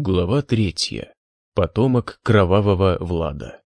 Глава третья. Потомок кровавого Влада.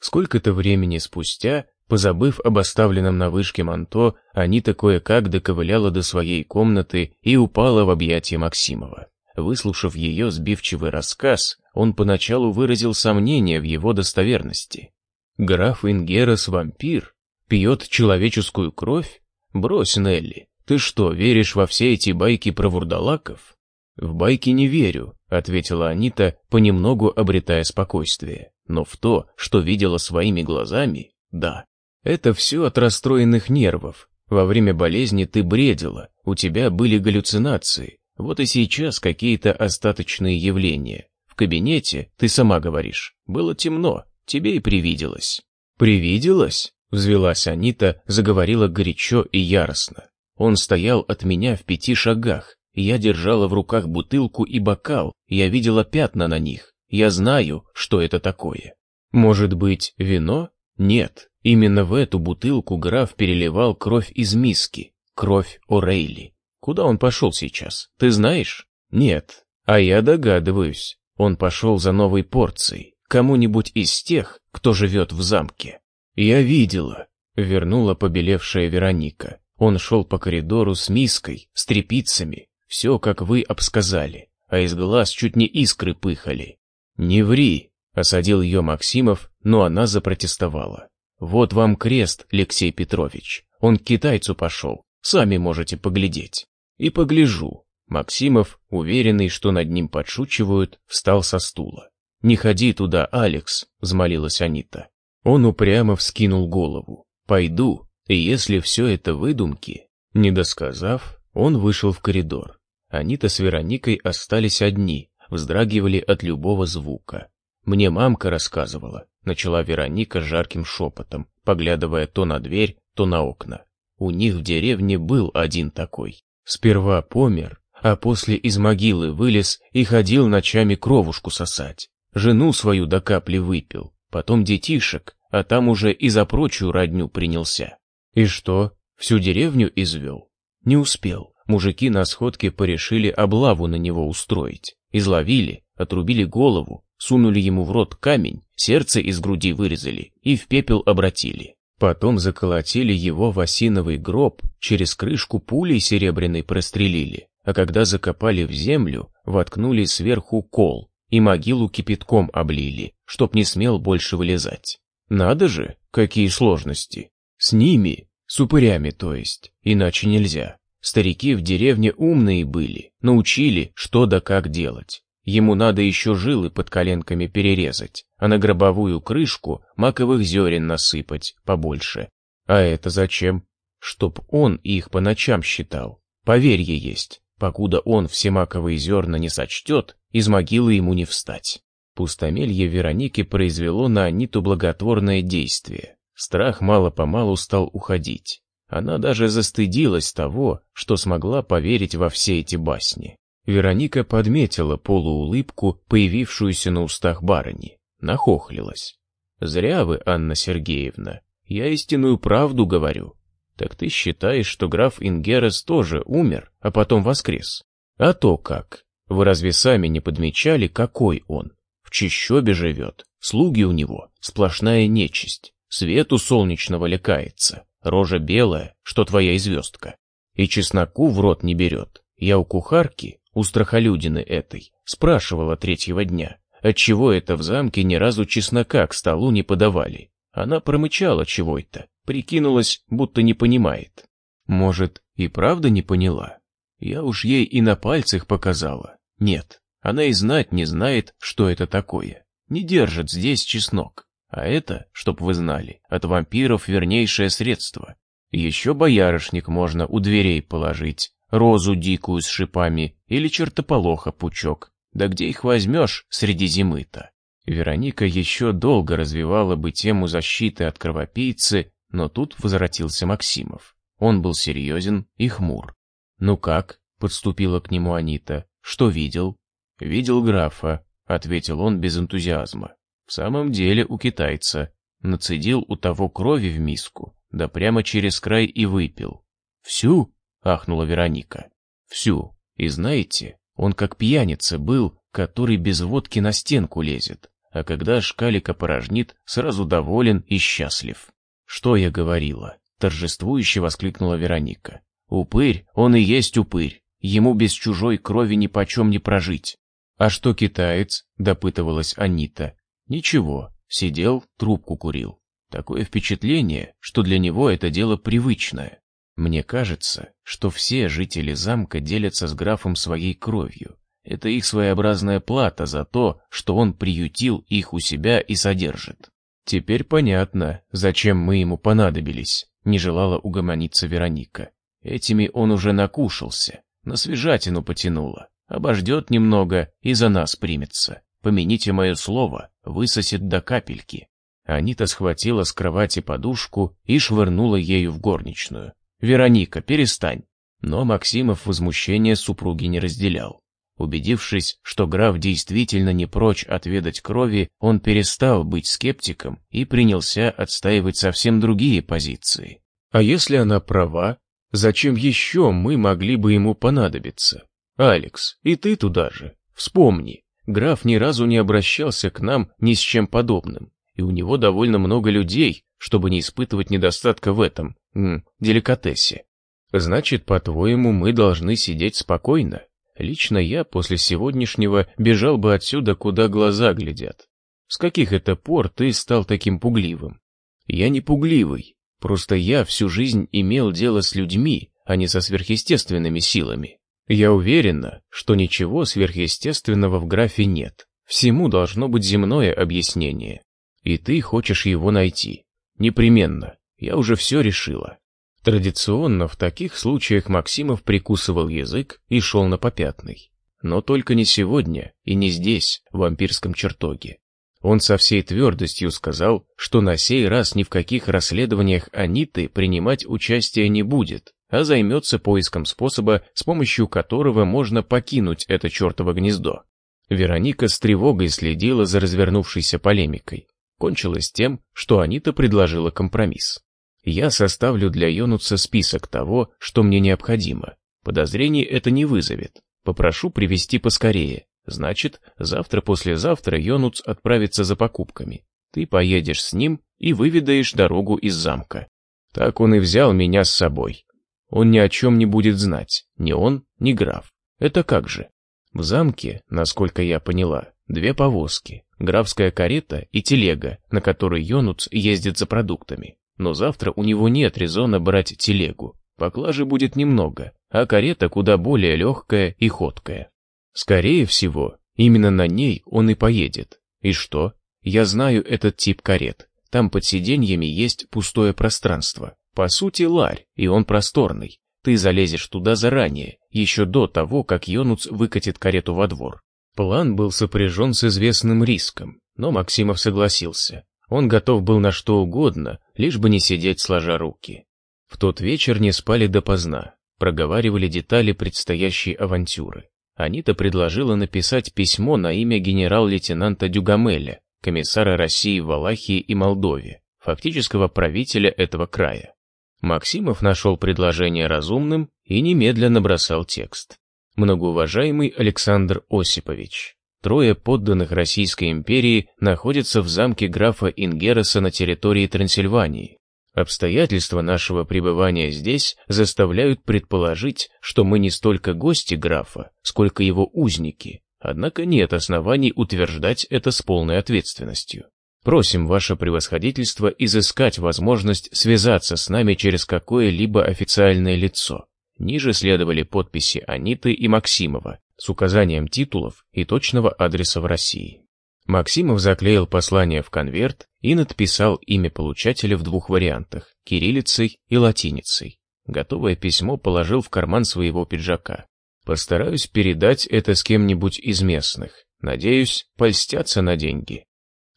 Сколько-то времени спустя, позабыв об оставленном на вышке манто, Анита кое-как доковыляла до своей комнаты и упала в объятия Максимова. Выслушав ее сбивчивый рассказ, он поначалу выразил сомнение в его достоверности. «Граф Ингерас вампир? Пьет человеческую кровь? Брось, Нелли, ты что, веришь во все эти байки про вурдалаков?» «В байки не верю», — ответила Анита, понемногу обретая спокойствие. «Но в то, что видела своими глазами, да. Это все от расстроенных нервов. Во время болезни ты бредила, у тебя были галлюцинации. Вот и сейчас какие-то остаточные явления. В кабинете, ты сама говоришь, было темно, тебе и привиделось». «Привиделось?» — взвелась Анита, заговорила горячо и яростно. Он стоял от меня в пяти шагах, я держала в руках бутылку и бокал, я видела пятна на них. Я знаю, что это такое. Может быть, вино? Нет, именно в эту бутылку граф переливал кровь из миски, кровь О'Рейли. Куда он пошел сейчас, ты знаешь? Нет, а я догадываюсь. Он пошел за новой порцией, кому-нибудь из тех, кто живет в замке. Я видела, вернула побелевшая Вероника. Он шел по коридору с миской, с трепицами, все, как вы обсказали, а из глаз чуть не искры пыхали. Не ври, осадил ее Максимов, но она запротестовала. Вот вам крест, Алексей Петрович. Он к китайцу пошел, сами можете поглядеть. И погляжу. Максимов, уверенный, что над ним подшучивают, встал со стула. «Не ходи туда, Алекс», — взмолилась Анита. Он упрямо вскинул голову. «Пойду, и если все это выдумки...» Не досказав, он вышел в коридор. Анита с Вероникой остались одни, вздрагивали от любого звука. Мне мамка рассказывала, начала Вероника жарким шепотом, поглядывая то на дверь, то на окна. У них в деревне был один такой. Сперва помер, а после из могилы вылез и ходил ночами кровушку сосать. Жену свою до капли выпил, потом детишек, а там уже и за прочую родню принялся. И что, всю деревню извел? Не успел. Мужики на сходке порешили облаву на него устроить. Изловили, отрубили голову, сунули ему в рот камень, сердце из груди вырезали и в пепел обратили. Потом заколотили его в осиновый гроб, через крышку пулей серебряной прострелили, а когда закопали в землю, воткнули сверху кол и могилу кипятком облили, чтоб не смел больше вылезать. Надо же, какие сложности. С ними, с упырями то есть, иначе нельзя. Старики в деревне умные были, научили, что да как делать. Ему надо еще жилы под коленками перерезать, а на гробовую крышку маковых зерен насыпать побольше. А это зачем? Чтоб он их по ночам считал. Поверье есть, покуда он все маковые зерна не сочтет, из могилы ему не встать. Пустомелье Вероники произвело на Аниту благотворное действие. Страх мало-помалу стал уходить. Она даже застыдилась того, что смогла поверить во все эти басни. Вероника подметила полуулыбку, появившуюся на устах барыни, нахохлилась. «Зря вы, Анна Сергеевна, я истинную правду говорю. Так ты считаешь, что граф Ингерес тоже умер, а потом воскрес? А то как? Вы разве сами не подмечали, какой он? В чищобе живет, слуги у него, сплошная нечисть, свету солнечного лекается, Рожа белая, что твоя и звездка. И чесноку в рот не берет. Я у кухарки, у страхолюдины этой, спрашивала третьего дня, отчего это в замке ни разу чеснока к столу не подавали. Она промычала чего это, прикинулась, будто не понимает. Может, и правда не поняла? Я уж ей и на пальцах показала. Нет, она и знать не знает, что это такое. Не держит здесь чеснок. А это, чтоб вы знали, от вампиров вернейшее средство. Еще боярышник можно у дверей положить, розу дикую с шипами или чертополоха пучок. Да где их возьмешь среди зимы-то? Вероника еще долго развивала бы тему защиты от кровопийцы, но тут возвратился Максимов. Он был серьезен и хмур. «Ну как?» — подступила к нему Анита. «Что видел?» «Видел графа», — ответил он без энтузиазма. В самом деле у китайца. Нацедил у того крови в миску, да прямо через край и выпил. «Всю?» — ахнула Вероника. «Всю. И знаете, он как пьяница был, который без водки на стенку лезет, а когда шкалик опорожнит, сразу доволен и счастлив. «Что я говорила?» — торжествующе воскликнула Вероника. «Упырь, он и есть упырь. Ему без чужой крови ни почем не прожить». «А что китаец?» — допытывалась Анита. «Ничего, сидел, трубку курил. Такое впечатление, что для него это дело привычное. Мне кажется, что все жители замка делятся с графом своей кровью. Это их своеобразная плата за то, что он приютил их у себя и содержит. Теперь понятно, зачем мы ему понадобились, не желала угомониться Вероника. Этими он уже накушался, на свежатину потянуло. Обождет немного и за нас примется. Помяните мое слово, высосет до капельки. Анита схватила с кровати подушку и швырнула ею в горничную. «Вероника, перестань!» Но Максимов возмущение супруги не разделял. Убедившись, что граф действительно не прочь отведать крови, он перестал быть скептиком и принялся отстаивать совсем другие позиции. А если она права, зачем еще мы могли бы ему понадобиться? Алекс, и ты туда же. Вспомни, граф ни разу не обращался к нам ни с чем подобным, и у него довольно много людей, чтобы не испытывать недостатка в этом, м, деликатесе. Значит, по-твоему, мы должны сидеть спокойно? Лично я после сегодняшнего бежал бы отсюда, куда глаза глядят. С каких это пор ты стал таким пугливым? Я не пугливый, просто я всю жизнь имел дело с людьми, а не со сверхъестественными силами. Я уверена, что ничего сверхъестественного в графе нет. Всему должно быть земное объяснение. И ты хочешь его найти. Непременно. Я уже все решила. Традиционно в таких случаях Максимов прикусывал язык и шел на попятный. Но только не сегодня и не здесь, в вампирском чертоге. Он со всей твердостью сказал, что на сей раз ни в каких расследованиях Аниты принимать участие не будет, а займется поиском способа, с помощью которого можно покинуть это чертово гнездо. Вероника с тревогой следила за развернувшейся полемикой кончилось тем, что Анита предложила компромисс. Я составлю для Йонуца список того, что мне необходимо. Подозрений это не вызовет. Попрошу привезти поскорее. Значит, завтра-послезавтра Йонуц отправится за покупками. Ты поедешь с ним и выведаешь дорогу из замка. Так он и взял меня с собой. Он ни о чем не будет знать, ни он, ни граф. Это как же? В замке, насколько я поняла, две повозки графская карета и телега, на которой Йонуц ездит за продуктами. Но завтра у него нет резона брать телегу. Поклажи будет немного, а карета куда более легкая и ходкая. Скорее всего, именно на ней он и поедет. И что? Я знаю этот тип карет. Там под сиденьями есть пустое пространство. По сути, ларь, и он просторный. Ты залезешь туда заранее, еще до того, как Йонуц выкатит карету во двор. План был сопряжен с известным риском, но Максимов согласился. Он готов был на что угодно, лишь бы не сидеть сложа руки. В тот вечер не спали допоздна, проговаривали детали предстоящей авантюры. Анита предложила написать письмо на имя генерал-лейтенанта Дюгамеля, комиссара России в Валахии и Молдове, фактического правителя этого края. Максимов нашел предложение разумным и немедленно бросал текст многоуважаемый Александр Осипович. Трое подданных Российской империи находятся в замке графа Ингереса на территории Трансильвании. Обстоятельства нашего пребывания здесь заставляют предположить, что мы не столько гости графа, сколько его узники, однако нет оснований утверждать это с полной ответственностью. Просим ваше превосходительство изыскать возможность связаться с нами через какое-либо официальное лицо. Ниже следовали подписи Аниты и Максимова с указанием титулов и точного адреса в России. Максимов заклеил послание в конверт и надписал имя получателя в двух вариантах – кириллицей и латиницей. Готовое письмо положил в карман своего пиджака. Постараюсь передать это с кем-нибудь из местных. Надеюсь, польстятся на деньги.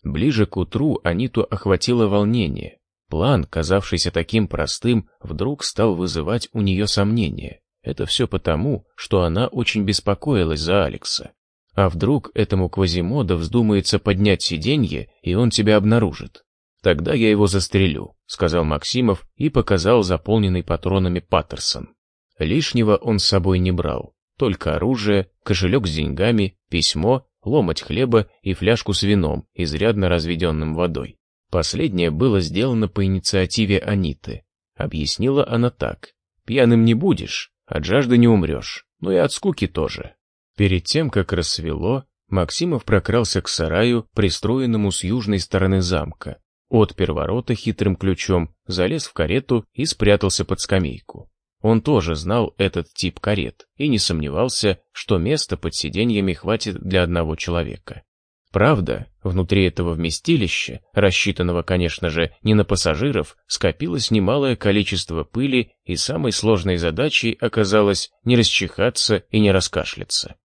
Ближе к утру Аниту охватило волнение. План, казавшийся таким простым, вдруг стал вызывать у нее сомнения. Это все потому, что она очень беспокоилась за Алекса. А вдруг этому Квазимода вздумается поднять сиденье, и он тебя обнаружит? Тогда я его застрелю, сказал Максимов и показал заполненный патронами Паттерсон. Лишнего он с собой не брал, только оружие, кошелек с деньгами, письмо ломоть хлеба и фляжку с вином, изрядно разведенным водой. Последнее было сделано по инициативе Аниты. Объяснила она так. «Пьяным не будешь, от жажды не умрешь, но и от скуки тоже». Перед тем, как рассвело, Максимов прокрался к сараю, пристроенному с южной стороны замка, отпер ворота хитрым ключом, залез в карету и спрятался под скамейку. Он тоже знал этот тип карет и не сомневался, что места под сиденьями хватит для одного человека. Правда, внутри этого вместилища, рассчитанного, конечно же, не на пассажиров, скопилось немалое количество пыли, и самой сложной задачей оказалось не расчихаться и не раскашляться.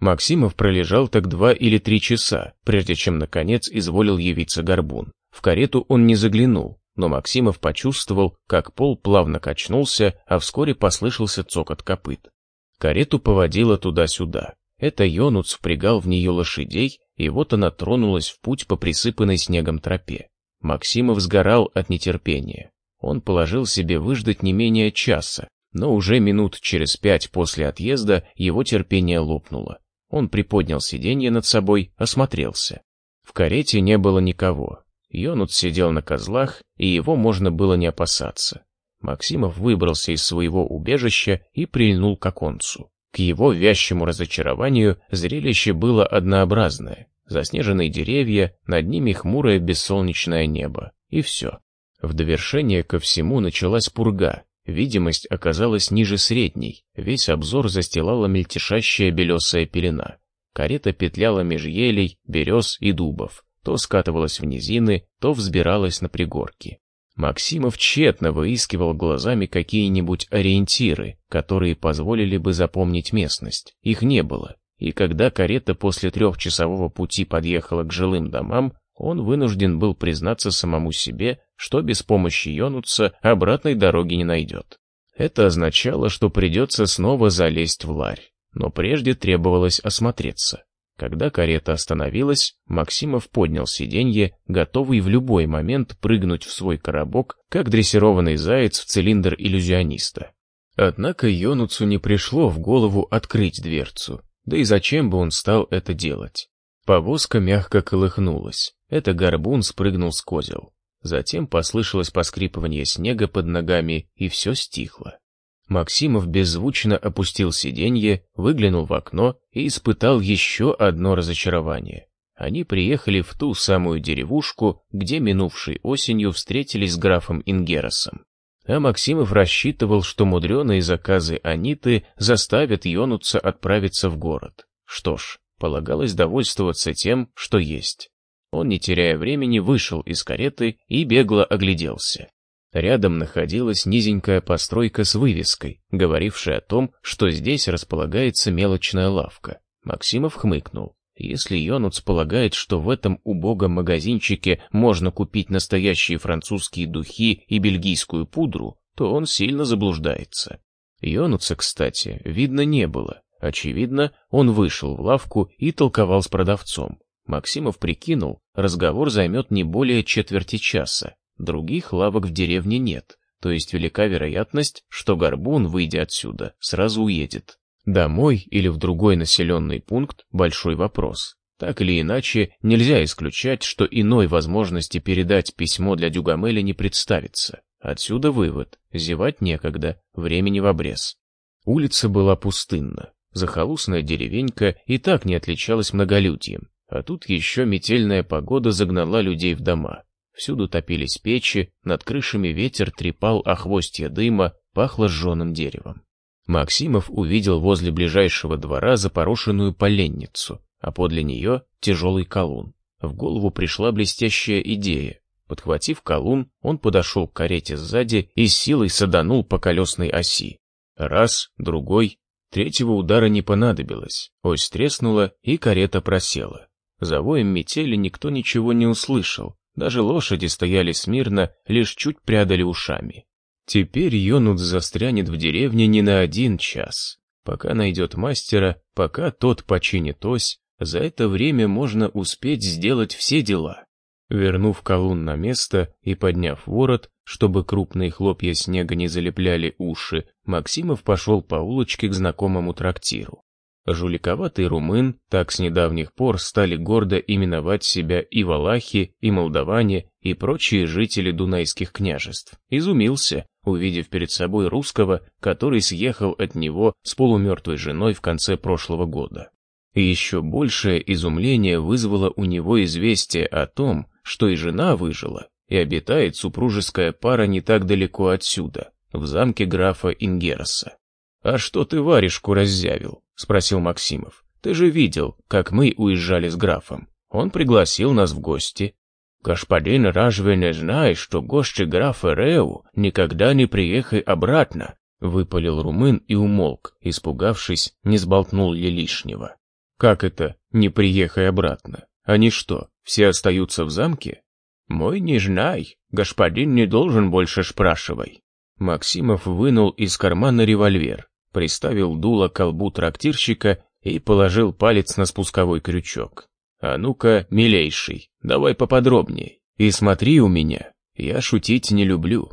Максимов пролежал так два или три часа, прежде чем, наконец, изволил явиться горбун. В карету он не заглянул, но Максимов почувствовал, как пол плавно качнулся, а вскоре послышался цокот копыт. Карету поводило туда-сюда. Это Йонуц впрягал в нее лошадей, и вот она тронулась в путь по присыпанной снегом тропе. Максимов сгорал от нетерпения. Он положил себе выждать не менее часа, но уже минут через пять после отъезда его терпение лопнуло. Он приподнял сиденье над собой, осмотрелся. В карете не было никого. Йонут сидел на козлах, и его можно было не опасаться. Максимов выбрался из своего убежища и прильнул к оконцу. К его вязчему разочарованию зрелище было однообразное. Заснеженные деревья, над ними хмурое бессолнечное небо. И все. В довершение ко всему началась пурга, Видимость оказалась ниже средней, весь обзор застилала мельтешащая белесая пелена. Карета петляла меж елей, берез и дубов, то скатывалась в низины, то взбиралась на пригорки. Максимов тщетно выискивал глазами какие-нибудь ориентиры, которые позволили бы запомнить местность. Их не было, и когда карета после трехчасового пути подъехала к жилым домам, он вынужден был признаться самому себе, что без помощи Йонуца обратной дороги не найдет. Это означало, что придется снова залезть в ларь, но прежде требовалось осмотреться. Когда карета остановилась, Максимов поднял сиденье, готовый в любой момент прыгнуть в свой коробок, как дрессированный заяц в цилиндр иллюзиониста. Однако Йонуцу не пришло в голову открыть дверцу, да и зачем бы он стал это делать? Повозка мягко колыхнулась. Это горбун спрыгнул с козел. Затем послышалось поскрипывание снега под ногами, и все стихло. Максимов беззвучно опустил сиденье, выглянул в окно и испытал еще одно разочарование. Они приехали в ту самую деревушку, где минувшей осенью встретились с графом Ингеросом. А Максимов рассчитывал, что мудреные заказы Аниты заставят Йонуца отправиться в город. Что ж, полагалось довольствоваться тем, что есть. Он, не теряя времени, вышел из кареты и бегло огляделся. Рядом находилась низенькая постройка с вывеской, говорившая о том, что здесь располагается мелочная лавка. Максимов хмыкнул. Если Йонуц полагает, что в этом убогом магазинчике можно купить настоящие французские духи и бельгийскую пудру, то он сильно заблуждается. Йонуца, кстати, видно не было. Очевидно, он вышел в лавку и толковал с продавцом. Максимов прикинул, разговор займет не более четверти часа. Других лавок в деревне нет, то есть велика вероятность, что Горбун, выйдя отсюда, сразу уедет. Домой или в другой населенный пункт – большой вопрос. Так или иначе, нельзя исключать, что иной возможности передать письмо для Дюгамеля не представится. Отсюда вывод – зевать некогда, времени в обрез. Улица была пустынна. Захолустная деревенька и так не отличалась многолюдьем. А тут еще метельная погода загнала людей в дома. Всюду топились печи, над крышами ветер трепал охвостья дыма, пахло сжженным деревом. Максимов увидел возле ближайшего двора запорошенную поленницу, а подле нее тяжелый колун. В голову пришла блестящая идея. Подхватив колун, он подошел к карете сзади и силой саданул по колесной оси. Раз, другой, третьего удара не понадобилось. Ось треснула, и карета просела. За воем метели никто ничего не услышал, даже лошади стояли смирно, лишь чуть прядали ушами. Теперь Йонут застрянет в деревне не на один час. Пока найдет мастера, пока тот починит ось, за это время можно успеть сделать все дела. Вернув колун на место и подняв ворот, чтобы крупные хлопья снега не залепляли уши, Максимов пошел по улочке к знакомому трактиру. Жуликоватый румын так с недавних пор стали гордо именовать себя и валахи, и молдаване, и прочие жители дунайских княжеств. Изумился, увидев перед собой русского, который съехал от него с полумертвой женой в конце прошлого года. И еще большее изумление вызвало у него известие о том, что и жена выжила, и обитает супружеская пара не так далеко отсюда, в замке графа Ингераса. «А что ты варежку раззявил?» — спросил Максимов. «Ты же видел, как мы уезжали с графом. Он пригласил нас в гости». «Господин разве не знает, что гости графа Реу никогда не приехай обратно?» — выпалил румын и умолк, испугавшись, не сболтнул ли лишнего. «Как это, не приехай обратно? Они что, все остаются в замке?» «Мой не знай, господин не должен больше спрашивай». Максимов вынул из кармана револьвер, приставил дуло к колбу трактирщика и положил палец на спусковой крючок. «А ну-ка, милейший, давай поподробнее. И смотри у меня, я шутить не люблю».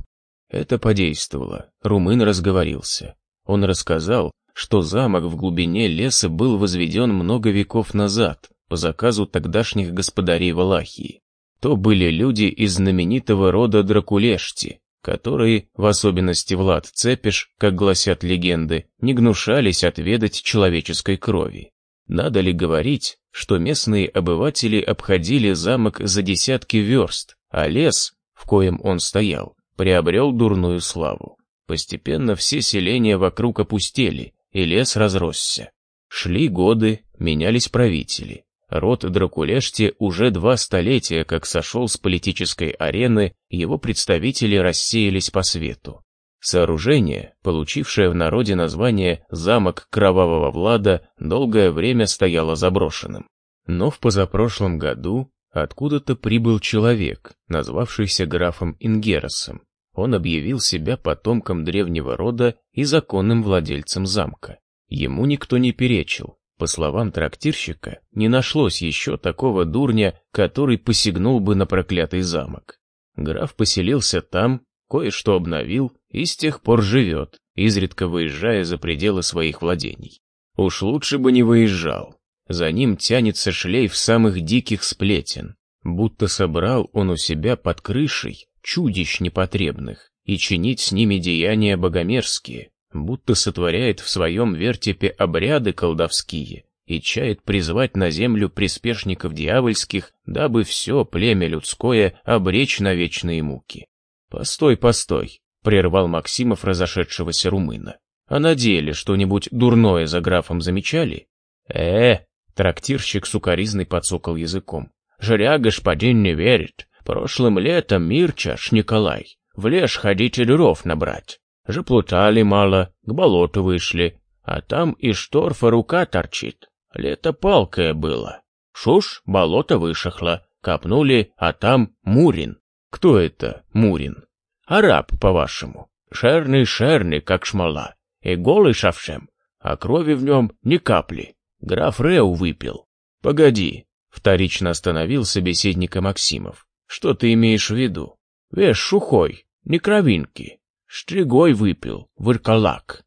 Это подействовало, румын разговорился. Он рассказал, что замок в глубине леса был возведен много веков назад по заказу тогдашних господарей Валахии. То были люди из знаменитого рода Дракулешти, которые, в особенности Влад Цепиш, как гласят легенды, не гнушались отведать человеческой крови. Надо ли говорить, что местные обыватели обходили замок за десятки верст, а лес, в коем он стоял, приобрел дурную славу. Постепенно все селения вокруг опустели, и лес разросся. Шли годы, менялись правители. Род Дракулешти уже два столетия, как сошел с политической арены, его представители рассеялись по свету. Сооружение, получившее в народе название «Замок Кровавого Влада», долгое время стояло заброшенным. Но в позапрошлом году откуда-то прибыл человек, назвавшийся графом Ингеросом. Он объявил себя потомком древнего рода и законным владельцем замка. Ему никто не перечил, по словам трактирщика, не нашлось еще такого дурня, который посягнул бы на проклятый замок. Граф поселился там, кое-что обновил и с тех пор живет, изредка выезжая за пределы своих владений. Уж лучше бы не выезжал. За ним тянется шлейф самых диких сплетен, будто собрал он у себя под крышей чудищ непотребных и чинить с ними деяния богомерзкие, будто сотворяет в своем вертепе обряды колдовские и чает призвать на землю приспешников дьявольских, дабы все племя людское обречь на вечные муки. «Постой, постой», — прервал Максимов разошедшегося румына. «А на деле что-нибудь дурное за графом замечали?» «Э, трактирщик сукоризный подсокал языком. «Жря господин не верит. Прошлым летом Мирчаш Николай в лес ходить и дров набрать. Заплутали мало, к болоту вышли, а там из шторфа рука торчит. Лето палкое было. Шуш, болото вышахло, копнули, а там Мурин. Кто это Мурин? Араб, по-вашему. Шерный-шерный, как шмала, и голый совсем, а крови в нем ни капли. Граф Реу выпил. Погоди, вторично остановил собеседника Максимов. Что ты имеешь в виду? Веш шухой, не кровинки. Штригой выпил, вуркалак.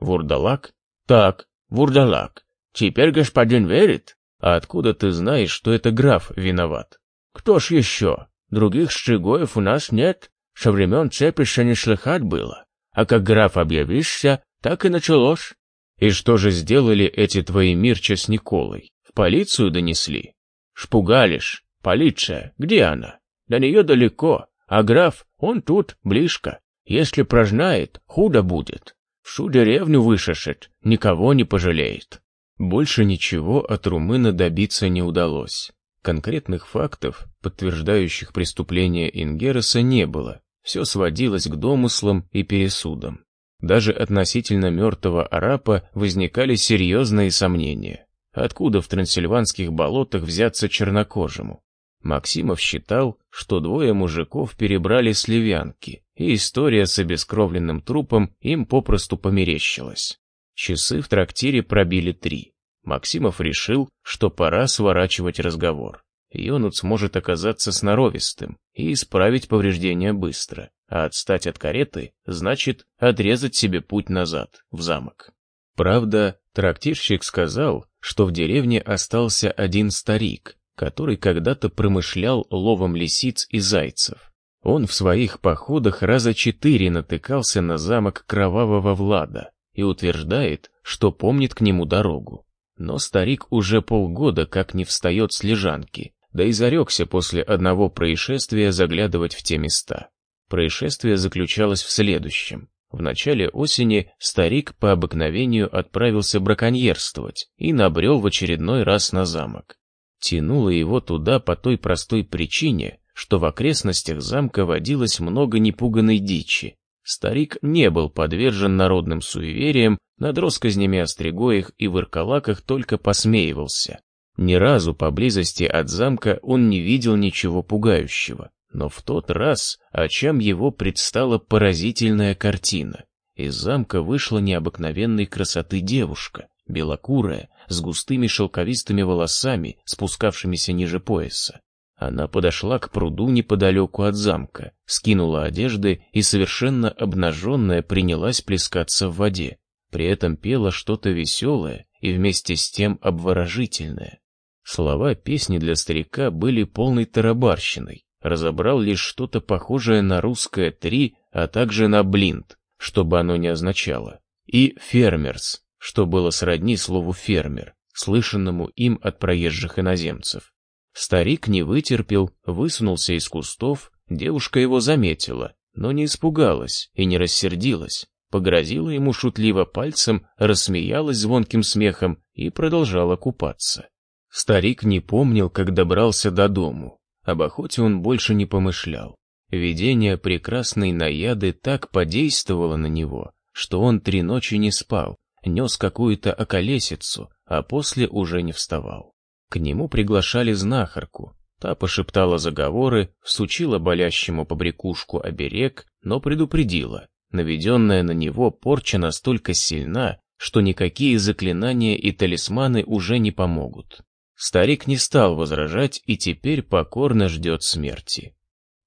Вурдалак? Так, вурдалак. Теперь господин верит? А откуда ты знаешь, что это граф виноват? Кто ж еще? Других штригоев у нас нет. Со времен Цепиша не слыхать было. А как граф объявишься, так и началось. И что же сделали эти твои Мирча с Николой? В полицию донесли? Шпугалишь. Полиция, где она? До нее далеко, а граф, он тут, близко. Если прознает, худо будет. Всю деревню вышашет, никого не пожалеет. Больше ничего от румына добиться не удалось. Конкретных фактов, подтверждающих преступление Ингереса, не было. Все сводилось к домыслам и пересудам. Даже относительно мертвого арапа возникали серьезные сомнения. Откуда в трансильванских болотах взяться чернокожему? Максимов считал, что двое мужиков перебрали сливянки, и история с обескровленным трупом им попросту померещилась. Часы в трактире пробили три. Максимов решил, что пора сворачивать разговор. Йонут сможет оказаться сноровистым и исправить повреждения быстро, а отстать от кареты значит отрезать себе путь назад, в замок. Правда, трактирщик сказал, что в деревне остался один старик, который когда-то промышлял ловом лисиц и зайцев. Он в своих походах раза четыре натыкался на замок Кровавого Влада и утверждает, что помнит к нему дорогу. Но старик уже полгода как не встает с лежанки, да и зарекся после одного происшествия заглядывать в те места. Происшествие заключалось в следующем. В начале осени старик по обыкновению отправился браконьерствовать и набрел в очередной раз на замок. Тянуло его туда по той простой причине, что в окрестностях замка водилось много непуганной дичи. Старик не был подвержен народным суевериям, над россказнями о стригоях и выркалаках только посмеивался. Ни разу поблизости от замка он не видел ничего пугающего. Но в тот раз очам его предстала поразительная картина. Из замка вышла необыкновенной красоты девушка, белокурая, с густыми шелковистыми волосами, спускавшимися ниже пояса. Она подошла к пруду неподалеку от замка, скинула одежды и совершенно обнаженная принялась плескаться в воде. При этом пела что-то веселое и вместе с тем обворожительное. Слова песни для старика были полной тарабарщиной, разобрал лишь что-то похожее на русское «три», а также на «блинд», что бы оно ни означало, и «фермерс», что было сродни слову «фермер», слышанному им от проезжих иноземцев. Старик не вытерпел, высунулся из кустов, девушка его заметила, но не испугалась и не рассердилась, погрозила ему шутливо пальцем, рассмеялась звонким смехом и продолжала купаться. Старик не помнил, как добрался до дому, об охоте он больше не помышлял. Видение прекрасной наяды так подействовало на него, что он три ночи не спал, нес какую-то околесицу, а после уже не вставал. К нему приглашали знахарку. Та пошептала заговоры, всучила болящему побрякушку оберег, но предупредила. Наведенная на него порча настолько сильна, что никакие заклинания и талисманы уже не помогут. Старик не стал возражать и теперь покорно ждет смерти.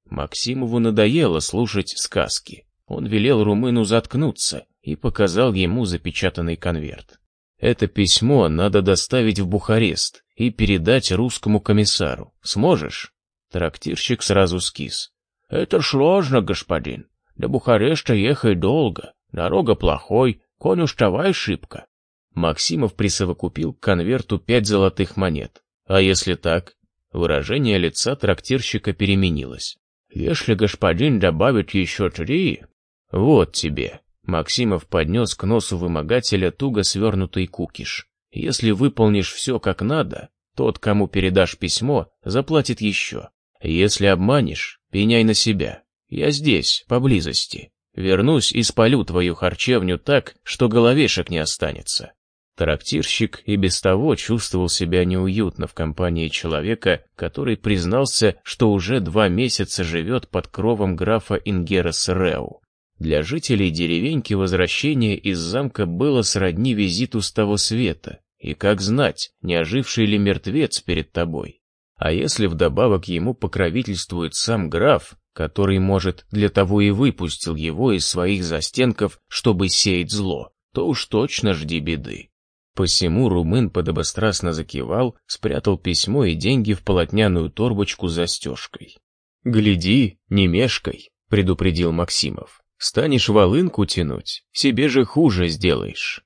Максимову надоело слушать сказки. Он велел румыну заткнуться и показал ему запечатанный конверт. Это письмо надо доставить в Бухарест и передать русскому комиссару. Сможешь? Трактирщик сразу скис. Это сложно, господин. До Бухареста ехать долго. Дорога плохой, конь уставай шибко. Максимов присовокупил к конверту пять золотых монет. А если так? Выражение лица трактирщика переменилось. Если господин добавит еще три... Вот тебе. Максимов поднес к носу вымогателя туго свернутый кукиш. Если выполнишь все как надо, тот, кому передашь письмо, заплатит еще. Если обманешь, пеняй на себя. Я здесь, поблизости. Вернусь и спалю твою харчевню так, что головешек не останется. Трактирщик и без того чувствовал себя неуютно в компании человека, который признался, что уже два месяца живет под кровом графа Ингерас Реу. Для жителей деревеньки возвращение из замка было сродни визиту с того света, и как знать, не оживший ли мертвец перед тобой. А если вдобавок ему покровительствует сам граф, который, может, для того и выпустил его из своих застенков, чтобы сеять зло, то уж точно жди беды. Посему румын подобострастно закивал, спрятал письмо и деньги в полотняную торбочку с застежкой. «Гляди, не мешкай», — предупредил Максимов. «Станешь волынку тянуть, себе же хуже сделаешь».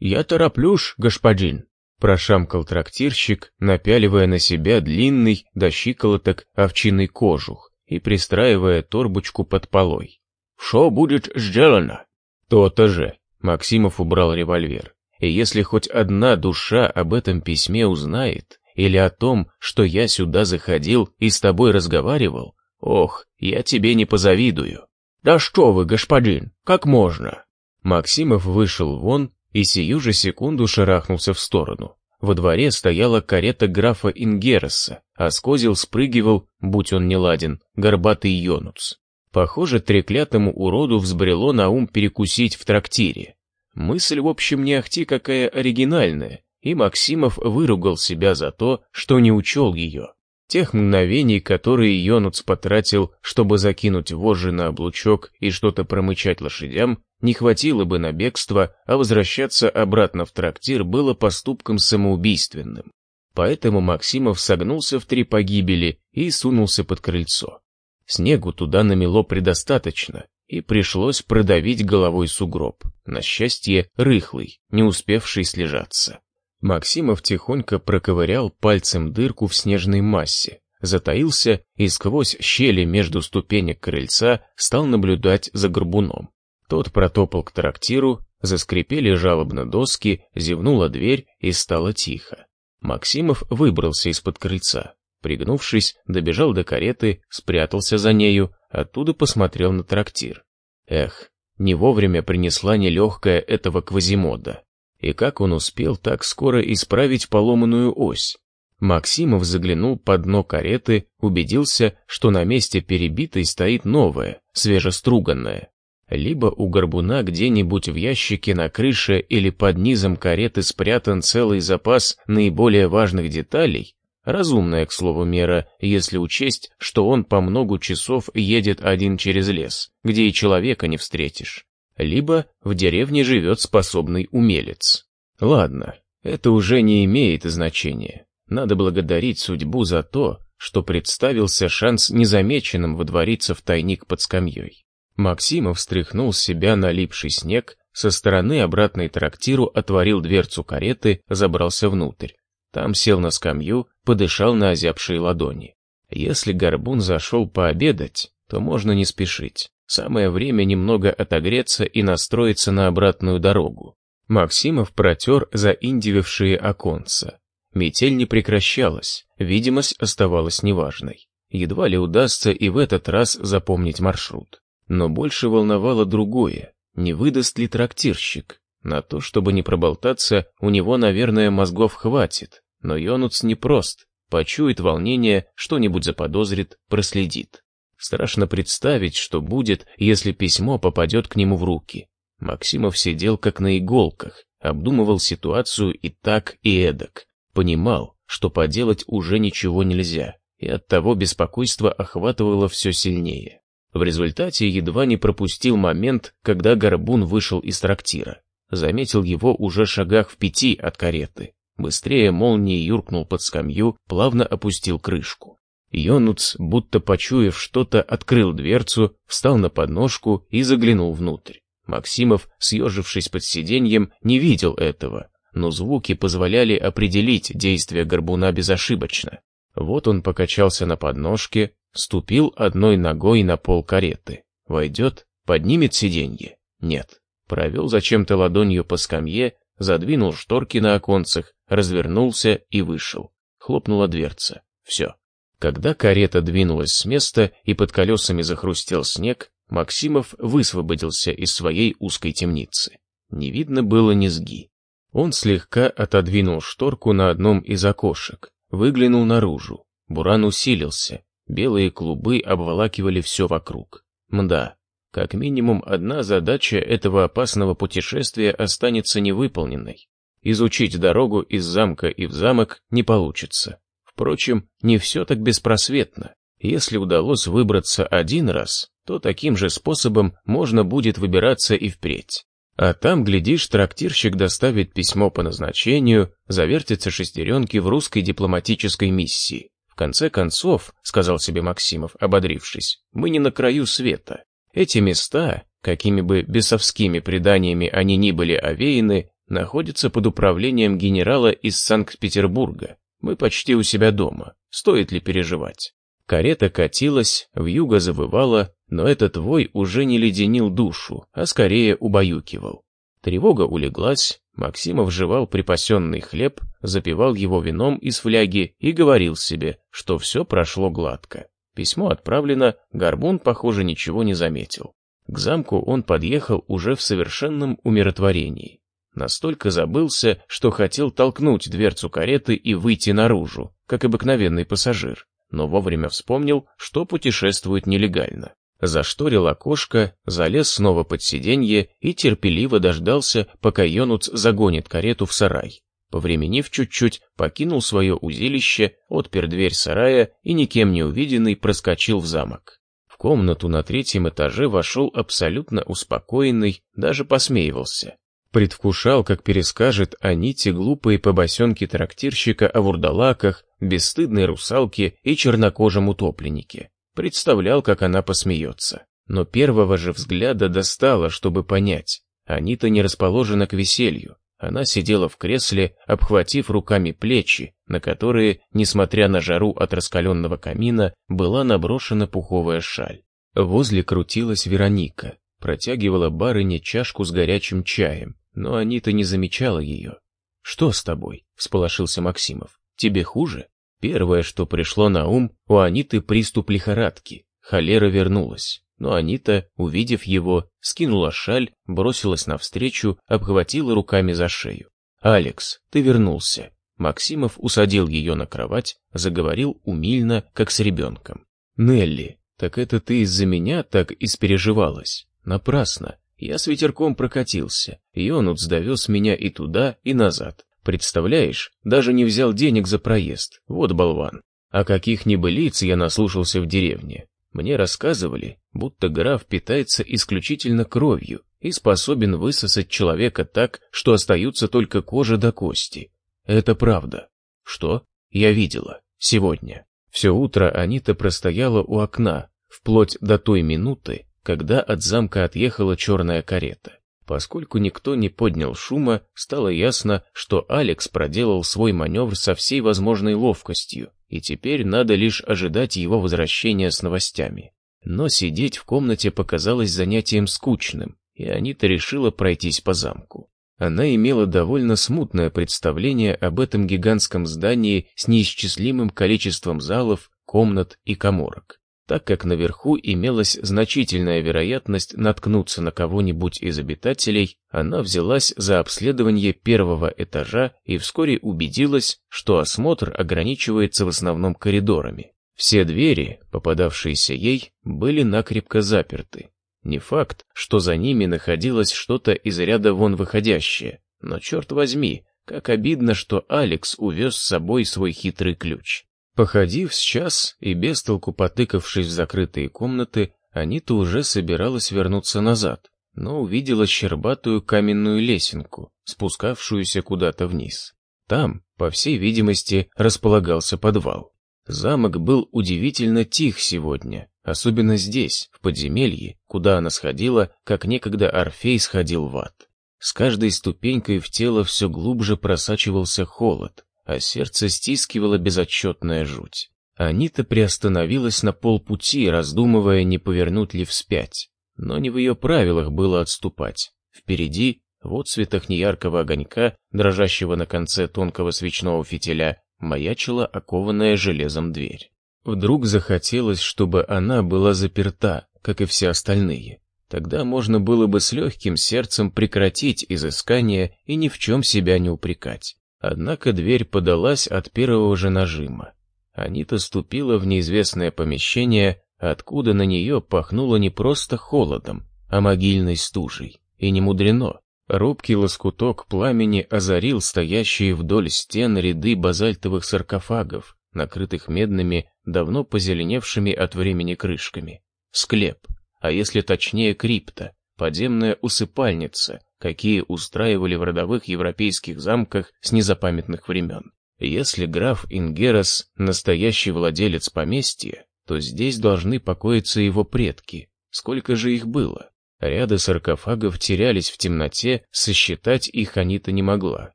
«Я тороплюсь, господин», — прошамкал трактирщик, напяливая на себя длинный до щиколоток овчиный кожух и пристраивая торбочку под полой. «Шо будет сделано?» «То-то же», — Максимов убрал револьвер. И если хоть одна душа об этом письме узнает, или о том, что я сюда заходил и с тобой разговаривал, ох, я тебе не позавидую. Да что вы, господин, как можно? Максимов вышел вон и сию же секунду шарахнулся в сторону. Во дворе стояла карета графа Ингереса, а с козел спрыгивал, будь он не ладен, горбатый йонуц. Похоже, треклятому уроду взбрело на ум перекусить в трактире. Мысль, в общем, не ахти какая оригинальная, и Максимов выругал себя за то, что не учел ее. Тех мгновений, которые Йонуц потратил, чтобы закинуть вожжи на облучок и что-то промычать лошадям, не хватило бы на бегство, а возвращаться обратно в трактир было поступком самоубийственным. Поэтому Максимов согнулся в три погибели и сунулся под крыльцо. Снегу туда намело предостаточно, и пришлось продавить головой сугроб, на счастье рыхлый, не успевший слежаться. Максимов тихонько проковырял пальцем дырку в снежной массе, затаился и сквозь щели между ступенек крыльца стал наблюдать за горбуном. Тот протопал к трактиру, заскрипели жалобно доски, зевнула дверь и стало тихо. Максимов выбрался из-под крыльца. Пригнувшись, добежал до кареты, спрятался за нею, оттуда посмотрел на трактир. Эх, не вовремя принесла нелегкая этого Квазимода. И как он успел так скоро исправить поломанную ось? Максимов заглянул под дно кареты, убедился, что на месте перебитой стоит новая, свежеструганная. Либо у горбуна где-нибудь в ящике на крыше или под низом кареты спрятан целый запас наиболее важных деталей, разумная, к слову, мера, если учесть, что он по многу часов едет один через лес, где и человека не встретишь либо в деревне живет способный умелец. Ладно, это уже не имеет значения. Надо благодарить судьбу за то, что представился шанс незамеченным водвориться в тайник под скамьей. Максимов встряхнул с себя налипший снег, со стороны обратной трактиру отворил дверцу кареты, забрался внутрь. Там сел на скамью, подышал на озябшие ладони. Если Горбун зашел пообедать, то можно не спешить. Самое время немного отогреться и настроиться на обратную дорогу. Максимов протер заиндивившие оконца. Метель не прекращалась, видимость оставалась неважной. Едва ли удастся и в этот раз запомнить маршрут. Но больше волновало другое, не выдаст ли трактирщик. На то, чтобы не проболтаться, у него, наверное, мозгов хватит. Но Йонуц непрост, почует волнение, что-нибудь заподозрит, проследит. Страшно представить, что будет, если письмо попадет к нему в руки. Максимов сидел как на иголках, обдумывал ситуацию и так, и эдак. Понимал, что поделать уже ничего нельзя, и оттого беспокойство охватывало все сильнее. В результате едва не пропустил момент, когда Горбун вышел из трактира. Заметил его уже шагах в пяти от кареты. Быстрее молнией юркнул под скамью, плавно опустил крышку. Йонуц, будто почуяв что-то, открыл дверцу, встал на подножку и заглянул внутрь. Максимов, съежившись под сиденьем, не видел этого, но звуки позволяли определить действие горбуна безошибочно. Вот он покачался на подножке, ступил одной ногой на пол кареты. Войдет, поднимет сиденье? Нет. Провел зачем-то ладонью по скамье, задвинул шторки на оконцах, развернулся и вышел. Хлопнула дверца. Все. Когда карета двинулась с места и под колесами захрустел снег, Максимов высвободился из своей узкой темницы. Не видно было низги. Он слегка отодвинул шторку на одном из окошек, выглянул наружу. Буран усилился, белые клубы обволакивали все вокруг. Мда, как минимум одна задача этого опасного путешествия останется невыполненной. Изучить дорогу из замка и в замок не получится. Впрочем, не все так беспросветно. Если удалось выбраться один раз, то таким же способом можно будет выбираться и впредь. А там, глядишь, трактирщик доставит письмо по назначению, завертятся шестеренки в русской дипломатической миссии. В конце концов, сказал себе Максимов, ободрившись, мы не на краю света. Эти места, какими бы бесовскими преданиями они ни были овеяны, находятся под управлением генерала из Санкт-Петербурга, мы почти у себя дома, стоит ли переживать? Карета катилась, вьюга завывала, но этот вой уже не леденил душу, а скорее убаюкивал. Тревога улеглась, Максимов жевал припасенный хлеб, запивал его вином из фляги и говорил себе, что все прошло гладко. Письмо отправлено, Горбун, похоже, ничего не заметил. К замку он подъехал уже в совершенном умиротворении. Настолько забылся, что хотел толкнуть дверцу кареты и выйти наружу, как обыкновенный пассажир, но вовремя вспомнил, что путешествует нелегально. Зашторил окошко, залез снова под сиденье и терпеливо дождался, пока Йонуц загонит карету в сарай. Повременив чуть-чуть, покинул свое узилище, отпер дверь сарая и, никем не увиденный, проскочил в замок. В комнату на третьем этаже вошел абсолютно успокоенный, даже посмеивался. Предвкушал, как перескажет Аните глупые побосенки трактирщика о вурдалаках, бесстыдной русалке и чернокожем утопленнике. Представлял, как она посмеется. Но первого же взгляда достало, чтобы понять. Анита не расположена к веселью. Она сидела в кресле, обхватив руками плечи, на которые, несмотря на жару от раскаленного камина, была наброшена пуховая шаль. Возле крутилась Вероника, протягивала барыне чашку с горячим чаем, но Анита не замечала ее. «Что с тобой?» — всполошился Максимов. «Тебе хуже?» Первое, что пришло на ум, у Аниты приступ лихорадки. Холера вернулась. Но Анита, увидев его, скинула шаль, бросилась навстречу, обхватила руками за шею. «Алекс, ты вернулся». Максимов усадил ее на кровать, заговорил умильно, как с ребенком. «Нелли, так это ты из-за меня так испереживалась? Напрасно. Я с ветерком прокатился. Йонуц довез меня и туда, и назад. Представляешь, даже не взял денег за проезд. Вот болван. А каких небылиц я наслушался в деревне. Мне рассказывали, будто граф питается исключительно кровью и способен высосать человека так, что остаются только кожа до кости. Это правда. Что? Я видела. Сегодня. Все утро Анита простояла у окна, вплоть до той минуты, когда от замка отъехала черная карета. Поскольку никто не поднял шума, стало ясно, что Алекс проделал свой маневр со всей возможной ловкостью, и теперь надо лишь ожидать его возвращения с новостями. Но сидеть в комнате показалось занятием скучным, и Анита решила пройтись по замку. Она имела довольно смутное представление об этом гигантском здании с неисчислимым количеством залов, комнат и коморок так как наверху имелась значительная вероятность наткнуться на кого-нибудь из обитателей, она взялась за обследование первого этажа и вскоре убедилась, что осмотр ограничивается в основном коридорами. Все двери, попадавшиеся ей, были накрепко заперты. Не факт, что за ними находилось что-то из ряда вон выходящее, но черт возьми, как обидно, что Алекс увез с собой свой хитрый ключ. Походив с час и без толку потыкавшись в закрытые комнаты, Анита уже собиралась вернуться назад, но увидела щербатую каменную лесенку, спускавшуюся куда-то вниз. Там, по всей видимости, располагался подвал. Замок был удивительно тих сегодня, особенно здесь, в подземелье, куда она сходила, как некогда Орфей сходил в ад. С каждой ступенькой в тело все глубже просачивался холод, а сердце стискивало безотчетная жуть. Анита приостановилась на полпути, раздумывая, не повернуть ли вспять. Но не в ее правилах было отступать. Впереди, в отцветах неяркого огонька, дрожащего на конце тонкого свечного фитиля, маячила окованная железом дверь. Вдруг захотелось, чтобы она была заперта, как и все остальные. Тогда можно было бы с легким сердцем прекратить изыскание и ни в чем себя не упрекать. Однако дверь подалась от первого же нажима. Анита ступила в неизвестное помещение, откуда на нее пахнуло не просто холодом, а могильной стужей. И не мудрено. Робкий лоскуток пламени озарил стоящие вдоль стен ряды базальтовых саркофагов, накрытых медными, давно позеленевшими от времени крышками. Склеп, а если точнее крипта, подземная усыпальница, какие устраивали в родовых европейских замках с незапамятных времен. Если граф Ингерас – настоящий владелец поместья, то здесь должны покоиться его предки. Сколько же их было? Ряды саркофагов терялись в темноте, сосчитать их Анита не могла,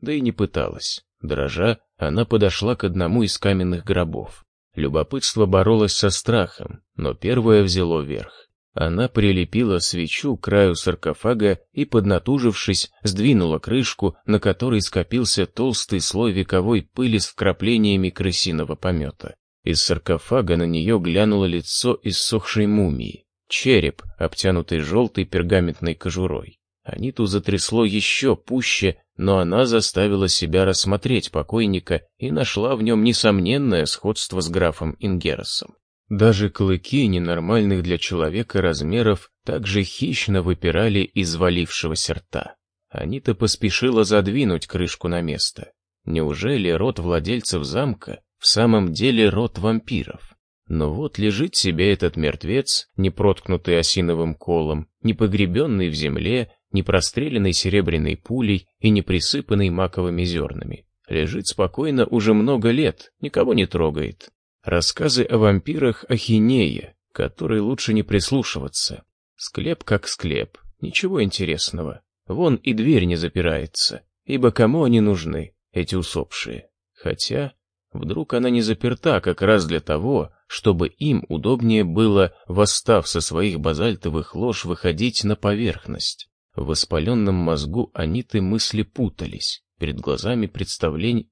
да и не пыталась. Дрожа, она подошла к одному из каменных гробов. Любопытство боролось со страхом, но первое взяло верх. Она прилепила свечу к краю саркофага и, поднатужившись, сдвинула крышку, на которой скопился толстый слой вековой пыли с вкраплениями крысиного помета. Из саркофага на нее глянуло лицо иссохшей мумии, череп, обтянутый желтой пергаментной кожурой. Аниту затрясло еще пуще, но она заставила себя рассмотреть покойника и нашла в нем несомненное сходство с графом Ингеросом. Даже клыки ненормальных для человека размеров также хищно выпирали из валившегося рта. Анита поспешила задвинуть крышку на место. Неужели род владельцев замка в самом деле род вампиров? Но вот лежит себе этот мертвец, не проткнутый осиновым колом, не погребенный в земле, не простреленный серебряной пулей и не присыпанный маковыми зернами. Лежит спокойно уже много лет, никого не трогает. Рассказы о вампирах ахинея, которой лучше не прислушиваться. Склеп как склеп, ничего интересного. Вон и дверь не запирается, ибо кому они нужны, эти усопшие? Хотя, вдруг она не заперта как раз для того, чтобы им удобнее было, восстав со своих базальтовых лож, выходить на поверхность. В воспаленном мозгу Аниты мысли путались, перед глазами представлень...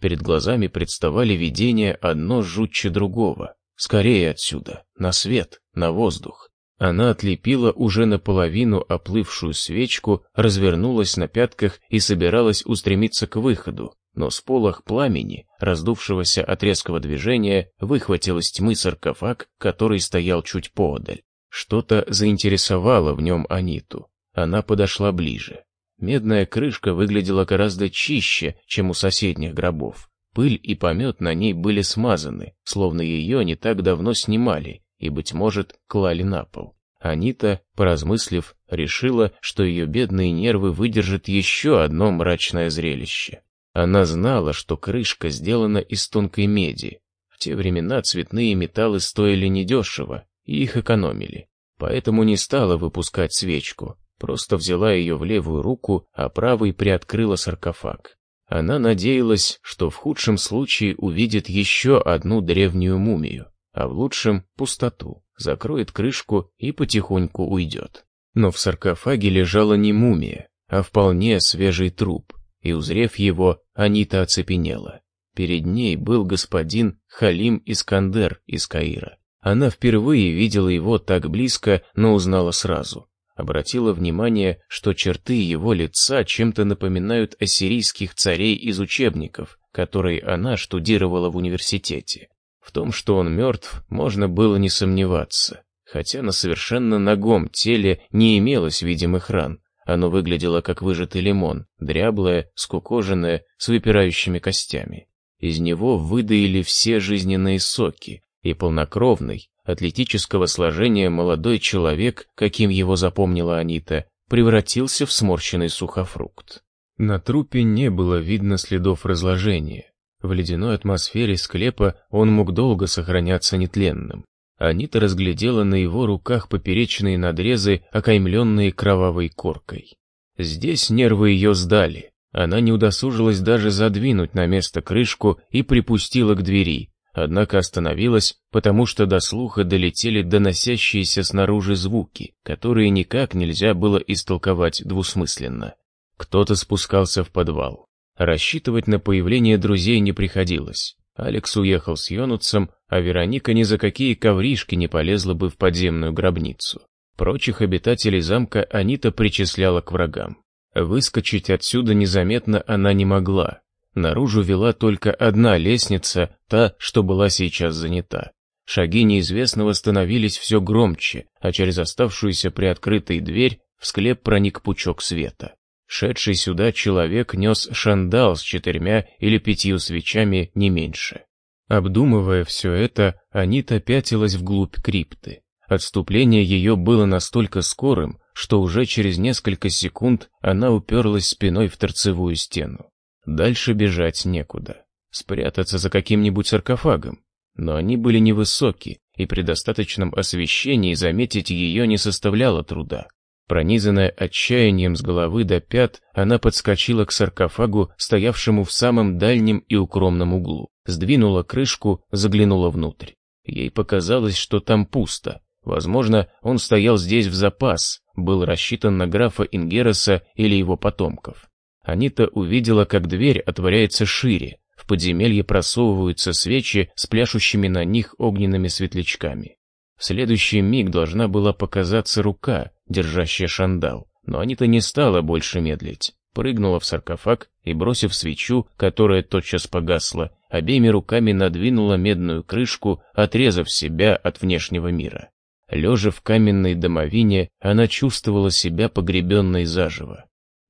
Перед глазами представали видения одно жутче другого. Скорее отсюда, на свет, на воздух. Она отлепила уже наполовину оплывшую свечку, развернулась на пятках и собиралась устремиться к выходу, но с полох пламени, раздувшегося от резкого движения, выхватил тьмы саркофаг, который стоял чуть поодаль. Что-то заинтересовало в нем Аниту. Она подошла ближе. Медная крышка выглядела гораздо чище, чем у соседних гробов. Пыль и помет на ней были смазаны, словно ее не так давно снимали и, быть может, клали на пол. Анита, поразмыслив, решила, что ее бедные нервы выдержат еще одно мрачное зрелище. Она знала, что крышка сделана из тонкой меди. В те времена цветные металлы стоили недешево, и их экономили. Поэтому не стала выпускать свечку, просто взяла ее в левую руку, а правой приоткрыла саркофаг. Она надеялась, что в худшем случае увидит еще одну древнюю мумию, а в лучшем — пустоту, закроет крышку и потихоньку уйдет. Но в саркофаге лежала не мумия, а вполне свежий труп, и, узрев его, Анита оцепенела. Перед ней был господин Халим Искандер из Каира. Она впервые видела его так близко, но узнала сразу обратила внимание, что черты его лица чем-то напоминают ассирийских царей из учебников, которые она штудировала в университете. В том, что он мертв, можно было не сомневаться, хотя на совершенно ногом теле не имелось видимых ран. Оно выглядело как выжатый лимон, дряблое, скукоженное, с выпирающими костями. Из него выдаили все жизненные соки, и полнокровный, атлетического сложения молодой человек, каким его запомнила Анита, превратился в сморщенный сухофрукт. На трупе не было видно следов разложения. В ледяной атмосфере склепа он мог долго сохраняться нетленным. Анита разглядела на его руках поперечные надрезы, окаймленные кровавой коркой. Здесь нервы ее сдали. Она не удосужилась даже задвинуть на место крышку и припустила к двери, однако остановилась, потому что до слуха долетели доносящиеся снаружи звуки, которые никак нельзя было истолковать двусмысленно. Кто-то спускался в подвал. Рассчитывать на появление друзей не приходилось. Алекс уехал с Йонутсом, а Вероника ни за какие ковришки не полезла бы в подземную гробницу. Прочих обитателей замка Анита причисляла к врагам. Выскочить отсюда незаметно она не могла, Наружу вела только одна лестница, та, что была сейчас занята. Шаги неизвестного становились все громче, а через оставшуюся приоткрытой дверь в склеп проник пучок света. Шедший сюда человек нес шандал с четырьмя или пятью свечами не меньше. Обдумывая все это, Анита пятилась вглубь крипты. Отступление ее было настолько скорым, что уже через несколько секунд она уперлась спиной в торцевую стену. Дальше бежать некуда. Спрятаться за каким-нибудь саркофагом. Но они были невысоки, и при достаточном освещении заметить ее не составляло труда. Пронизанная отчаянием с головы до пят, она подскочила к саркофагу, стоявшему в самом дальнем и укромном углу, сдвинула крышку, заглянула внутрь. Ей показалось, что там пусто. Возможно, он стоял здесь в запас, был рассчитан на графа Ингероса или его потомков. Анита увидела, как дверь отворяется шире, в подземелье просовываются свечи с пляшущими на них огненными светлячками. В следующий миг должна была показаться рука, держащая шандал, но Анита не стала больше медлить. Прыгнула в саркофаг и, бросив свечу, которая тотчас погасла, обеими руками надвинула медную крышку, отрезав себя от внешнего мира. Лежа в каменной домовине, она чувствовала себя погребенной заживо.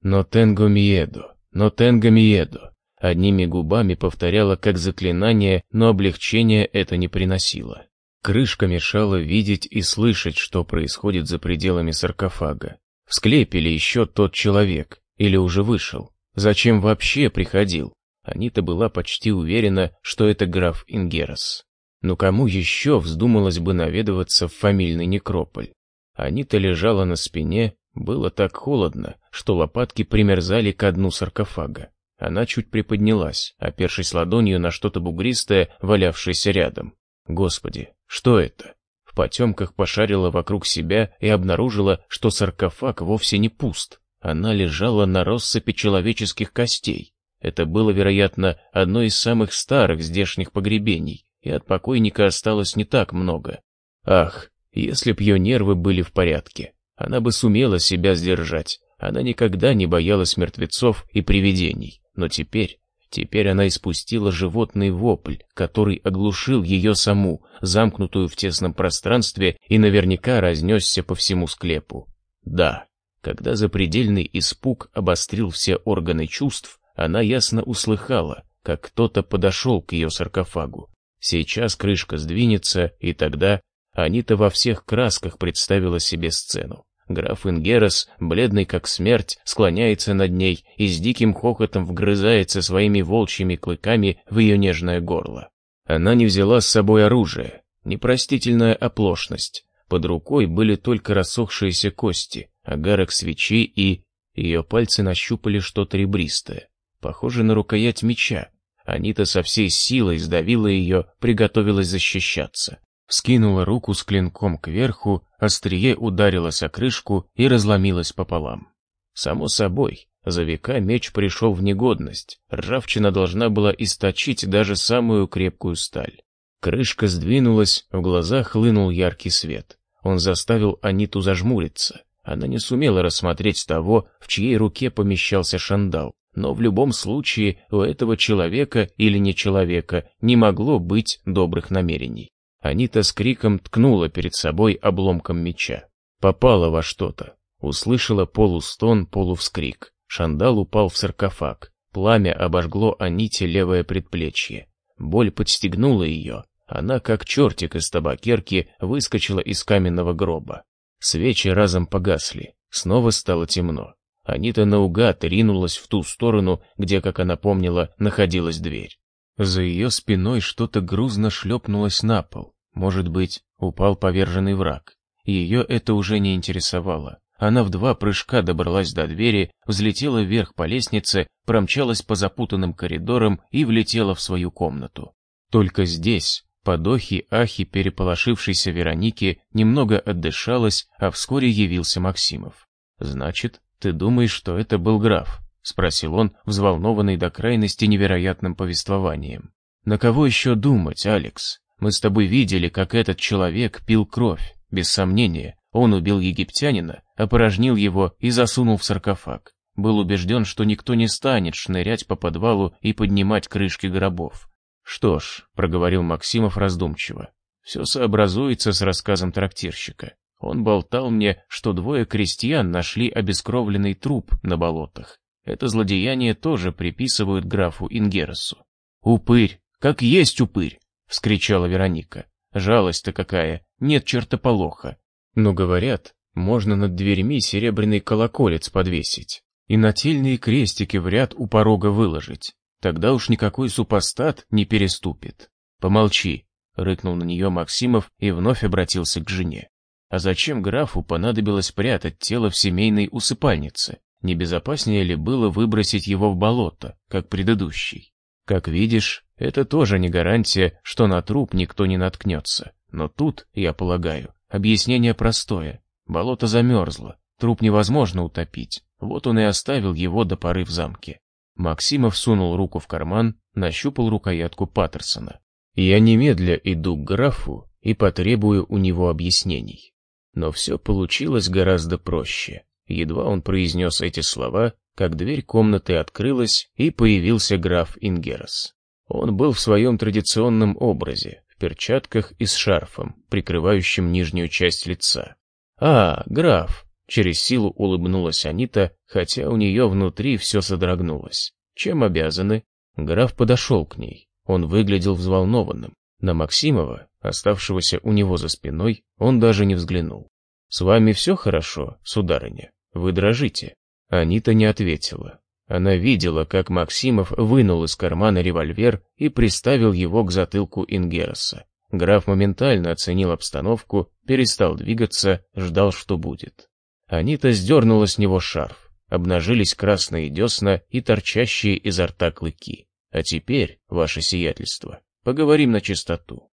Но Тенго Миедо, но Тенго Миедо. Одними губами повторяла как заклинание, но облегчения это не приносило. Крышка мешала видеть и слышать, что происходит за пределами саркофага. В склепе ли еще тот человек? Или уже вышел? Зачем вообще приходил? Анита была почти уверена, что это граф Ингерос. Но кому еще вздумалось бы наведываться в фамильный некрополь? Анита лежала на спине, было так холодно, что лопатки примерзали к дну саркофага. Она чуть приподнялась, опершись ладонью на что-то бугристое, валявшееся рядом. Господи, что это? В потемках пошарила вокруг себя и обнаружила, что саркофаг вовсе не пуст. Она лежала на россыпи человеческих костей. Это было, вероятно, одно из самых старых здешних погребений, и от покойника осталось не так много. Ах, если б ее нервы были в порядке, она бы сумела себя сдержать. Она никогда не боялась мертвецов и привидений. Но теперь, теперь она испустила животный вопль, который оглушил ее саму, замкнутую в тесном пространстве и наверняка разнесся по всему склепу. Да, когда запредельный испуг обострил все органы чувств, она ясно услыхала, как кто-то подошел к ее саркофагу. Сейчас крышка сдвинется, и тогда Анита во всех красках представила себе сцену. Граф Ингерос, бледный как смерть, склоняется над ней и с диким хохотом вгрызается своими волчьими клыками в ее нежное горло. Она не взяла с собой оружие. Непростительная оплошность. Под рукой были только рассохшиеся кости, огарок свечи и... Ее пальцы нащупали что-то ребристое, похоже на рукоять меча. Анита со всей силой сдавила ее, приготовилась защищаться. Вскинула руку с клинком кверху, острие ударилось о крышку и разломилось пополам. Само собой, за века меч пришел в негодность, ржавчина должна была источить даже самую крепкую сталь. Крышка сдвинулась, в глазах хлынул яркий свет. Он заставил Аниту зажмуриться. Она не сумела рассмотреть того, в чьей руке помещался шандал, но в любом случае у этого человека или не человека не могло быть добрых намерений. Анита с криком ткнула перед собой обломком меча. Попала во что-то. Услышала полустон, полувскрик. Шандал упал в саркофаг. Пламя обожгло Аните левое предплечье. Боль подстегнула ее. Она, как чертик из табакерки, выскочила из каменного гроба. Свечи разом погасли. Снова стало темно. Анита наугад ринулась в ту сторону, где, как она помнила, находилась дверь. За ее спиной что-то грузно шлепнулось на пол. Может быть, упал поверженный враг. Ее это уже не интересовало. Она в два прыжка добралась до двери, взлетела вверх по лестнице, промчалась по запутанным коридорам и влетела в свою комнату. Только здесь, под охи-ахи переполошившейся Вероники, немного отдышалась, а вскоре явился Максимов. «Значит, ты думаешь, что это был граф?» — спросил он, взволнованный до крайности невероятным повествованием. «На кого еще думать, Алекс? Мы с тобой видели, как этот человек пил кровь. Без сомнения, он убил египтянина, опорожнил его и засунул в саркофаг. Был убежден, что никто не станет шнырять по подвалу и поднимать крышки гробов. «Что ж», — проговорил Максимов раздумчиво, — «все сообразуется с рассказом трактирщика. Он болтал мне, что двое крестьян нашли обескровленный труп на болотах. Это злодеяние тоже приписывают графу Ингеросу. «Упырь! Как есть упырь!» — вскричала Вероника. «Жалость-то какая! Нет чертополоха!» Но говорят, можно над дверьми серебряный колоколец подвесить и нательные крестики в ряд у порога выложить. Тогда уж никакой супостат не переступит. «Помолчи», — рыкнул на нее Максимов и вновь обратился к жене. «А зачем графу понадобилось прятать тело в семейной усыпальнице? Не безопаснее ли было выбросить его в болото, как предыдущий? Как видишь, это тоже не гарантия, что на труп никто не наткнется. Но тут, я полагаю, объяснение простое. Болото замерзло, труп невозможно утопить. Вот он и оставил его до поры в замке. Максимов сунул руку в карман, нащупал рукоятку Паттерсона. Я немедля иду к графу и потребую у него объяснений. Но все получилось гораздо проще. Едва он произнес эти слова, как дверь комнаты открылась, и появился граф Ингерос. Он был в своем традиционном образе, в перчатках и с шарфом, прикрывающим нижнюю часть лица. «А, граф!» — через силу улыбнулась Анита, хотя у нее внутри все содрогнулось. «Чем обязаны?» Граф подошел к ней. Он выглядел взволнованным. На Максимова, оставшегося у него за спиной, он даже не взглянул. «С вами все хорошо, сударыня? Вы дрожите?» Анита не ответила. Она видела, как Максимов вынул из кармана револьвер и приставил его к затылку Ингероса. Граф моментально оценил обстановку, перестал двигаться, ждал, что будет. Анита сдернула с него шарф. Обнажились красные десна и торчащие изо рта клыки. А теперь, ваше сиятельство, поговорим на чистоту.